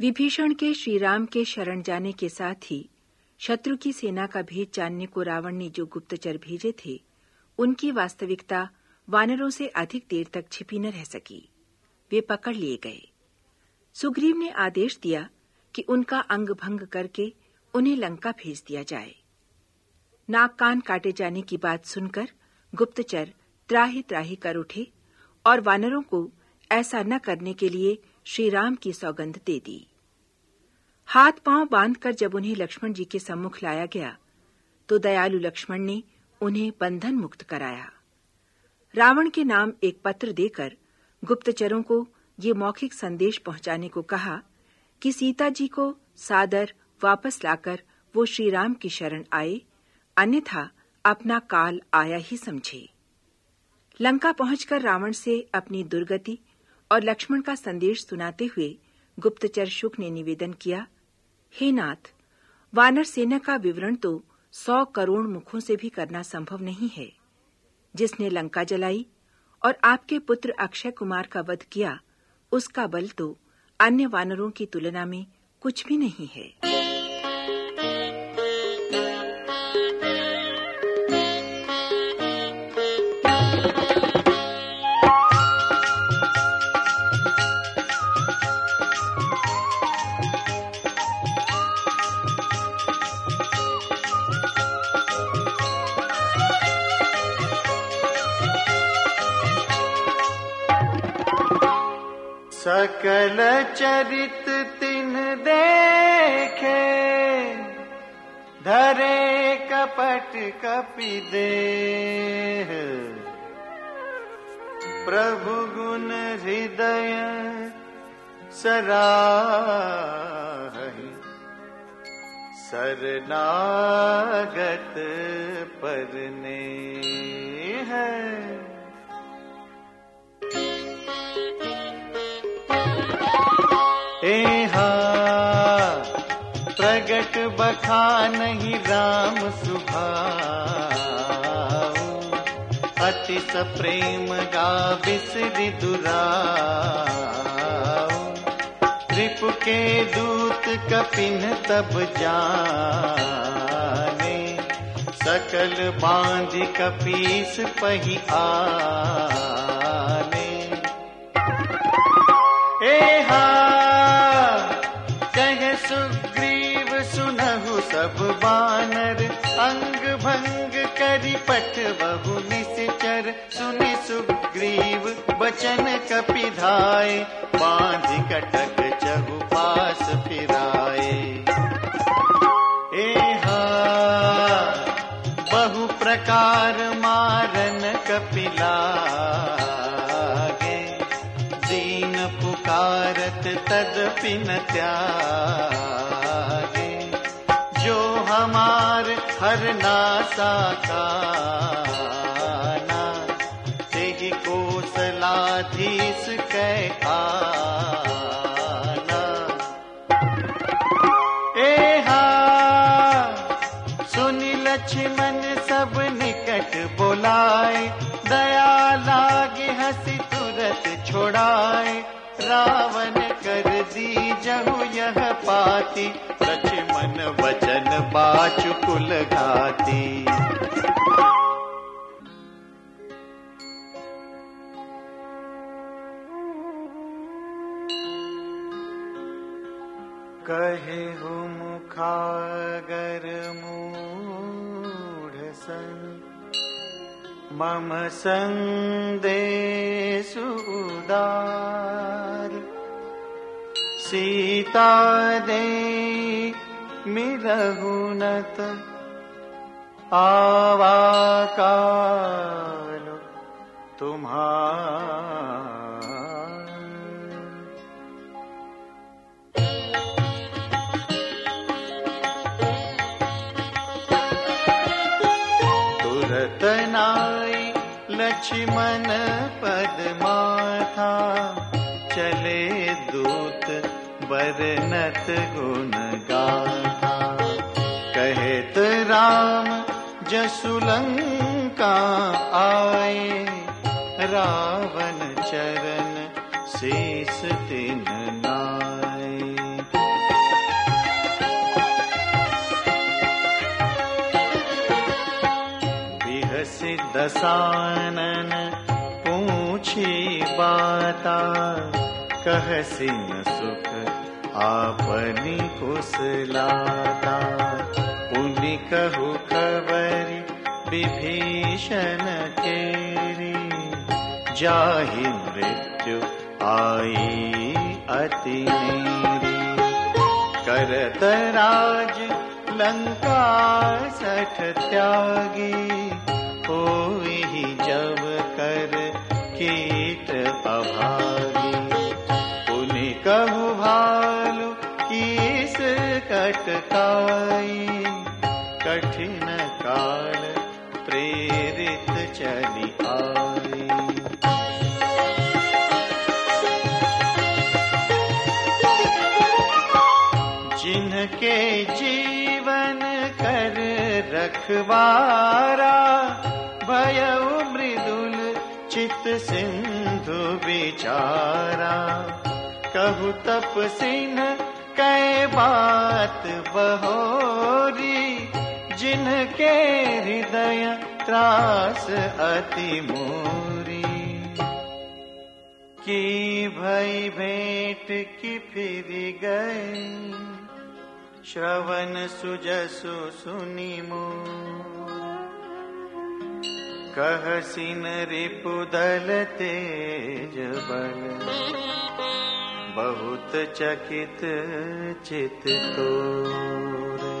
विभीषण के श्री राम के शरण जाने के साथ ही शत्रु की सेना का भेद जानने को रावण ने जो गुप्तचर भेजे थे, उनकी वास्तविकता वानरों से अधिक देर तक छिपी न रह सकी। वे पकड़ लिए गए। सुग्रीव ने आदेश दिया कि उनका अंग भंग करके उन्हें लंका भेज दिया जाए। नाक कान काटे जाने की बात सुनकर गुप्तचर त्राही त्राही कर उठे और वानरों को ऐसा न करने के लिए श्री राम की सौगंध दे दी। हाथ पाँव बांधकर जब उन्हें लक्ष्मण जी के सम्मुख लाया गया तो दयालु लक्ष्मण ने उन्हें बंधन मुक्त कराया। रावण के नाम एक पत्र देकर गुप्तचरों को ये मौखिक संदेश पहुँचाने को कहा कि सीता जी को सादर वापस लाकर वो श्री राम की शरण आए, अन्यथा अपना काल आया ही समझे। लंका पहुंचकर रावण से अपनी दुर्गति और लक्ष्मण का संदेश सुनाते हुए गुप्तचर शुक ने निवेदन किया, हे नाथ, वानर सेना का विवरण तो सौ करोड़ मुखों से भी करना संभव नहीं है। जिसने लंका जलाई और आपके पुत्र अक्षय कुमार का वध किया, उसका बल तो अन्य वानरों की तुलना में कुछ भी नहीं है। सकल चरित तिन देखे, धरे कपट कपि दे प्रभु गुण हृदय सरा सरनागत परने है प्रगट बखा नहीं राम सुभा अति प्रेम गा बिसरि दुरा त्रिप के दूत कपिन तब जाने। सकल बाँध कपीस पही आने। ए भंग करी पट बहु निश्चर। सुनि सुग्रीव बचन कपिधाय बाँध कटक चहु पास फिराए। बहु प्रकार मारन कपिला दीन पुकारत तदपि न त्यागे। जो हमार हर नासा का ते कोसलाधीश कै आना एहा सुनि लक्ष्मण सब निकट बोलाए। दया लागे हसी तुरत छोड़ाए। रावण कर दी जहु यह पाती। वचन बाचु कुल घाती कहे हो मुखागर मूढ़ सन मम संदेशुदार सीता दे मिरगुन आवा कलार लक्ष्मण पदमाथा चले दूत वर्नत गुण। जसुलंका आए, रावण चरण शेष तिन नाए बिहसी दसानन पूछी बाता कहसिन सुख आपनी कुशलाता। पुनि कहू खबर विभीषण केरी जाहि मृत्यु आई अति मेरी। करत राज लंका सठ त्यागी हो जब कर कीट अभागी। पुनि कहु भालु, कीस कटकाई? जीवन कर रखवारा, भय मृदुल चित सिंधु विचारा। कहु तप सिंह कै बात बहोरी, जिनके हृदय त्रास अति मोरी। की भई भेंट की फिर गए श्रवण सुजसु सुनि कह सिन रिपुदल तेज बल। बहुत चकित चित तोरे।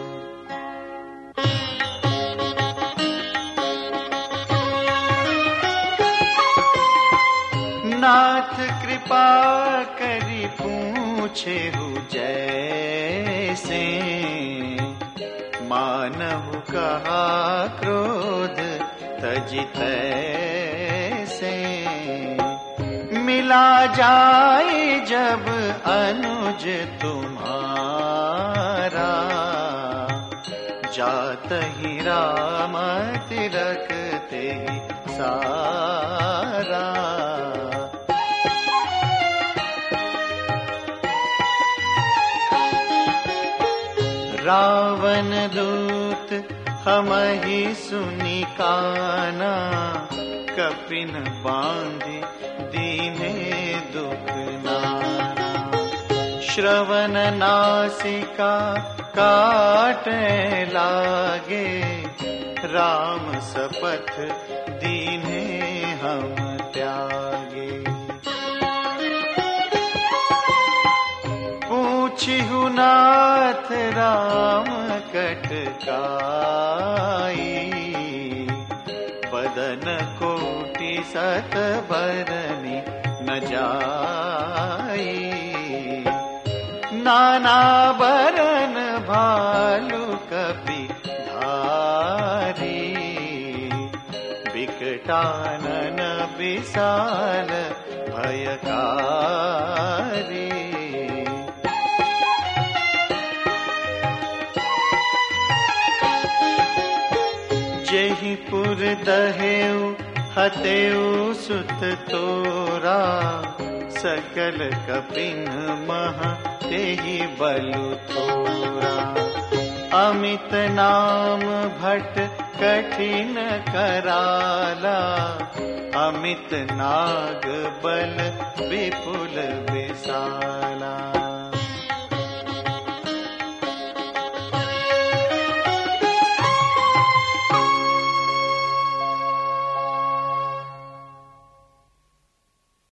नाथ कृपा करी पूछे हु जैसे मानहु कहा क्रोध तजित से मिला जाए जब अनुज तुम्हारा, जात ही राम तिलकते सारा। रावण दूत हम ही सुनी काना, कपिन बांधे दीने दुख नाना। श्रवण नासिका काट लागे, राम सपथ दीने हम। पूछिहु नाथ राम कटकाई बदन कोटि सत बरनी न जाई। नाना बरन भालु कपि धारी। विकटानन विशाल भयकारी जेहि पुर दहेऊ हतेऊ सुत तोरा। सकल कपिन मह तेहि बलु थोरा अमित नाम भट कठिन कराला। अमित नाग बल विपुल विशाला।